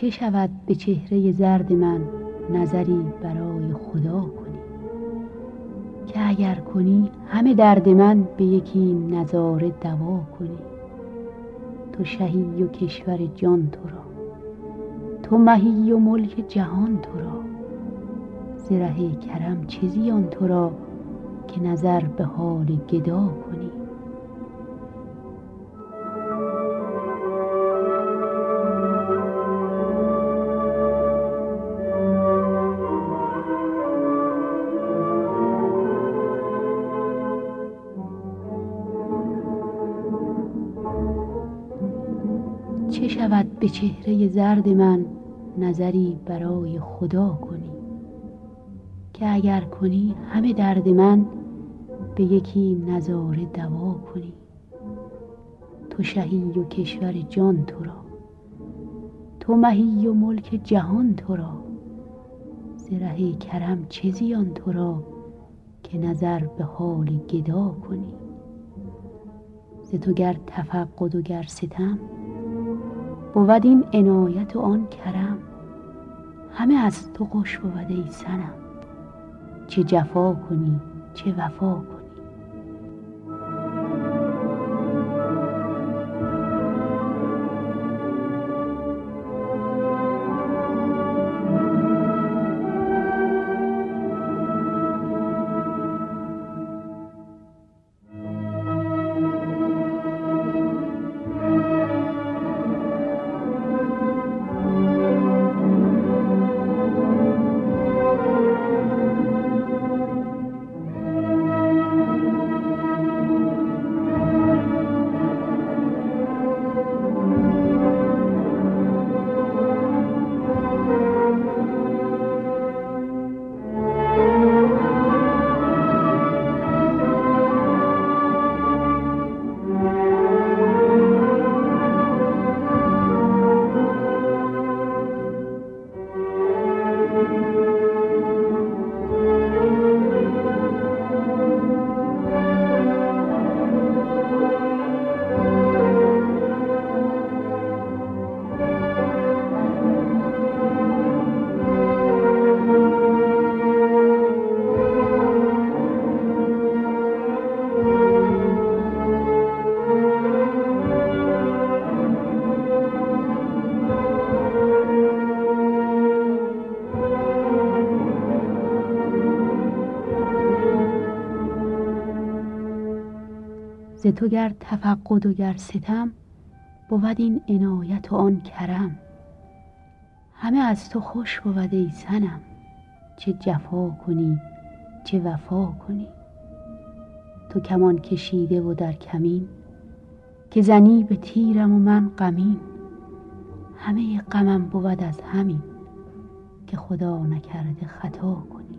چه شود به چهره زرد من نظری برای خدا کنی؟ که اگر کنی همه درد من به یکی نظاره دوا کنی. تو شهی و کشور جان تو را. تو مهی و ملک جهان تو را. زره کرم چه زیان تو را که نظر به حال گدا کنی؟ چه شود به چهره زرد من نظری برای خدا کنی که اگر کنی همه درد من به یکی نظاره دوا کنی. تو شهی و کشور جان تو را تو مهی و ملک جهان تو را. زره کرم چه زیان تو را که نظر به حال گدا کنی؟ ز تو گر تفقد و گر ستم بود این عنایت و آن کرم. همه از تو خوش بود ای صنم. چه جفا کنی چه وفا کنی. تو گر تفقد و گر ستم بود این عنایت و آن کرم. همه از تو خوش بود ای صنم چه جفا کنی چه وفا کنی. تو کمان کشیده و در کمین که زنی به تیرم و من غمین. همه غمم بود از همین که خدا نکرده خطا کنی.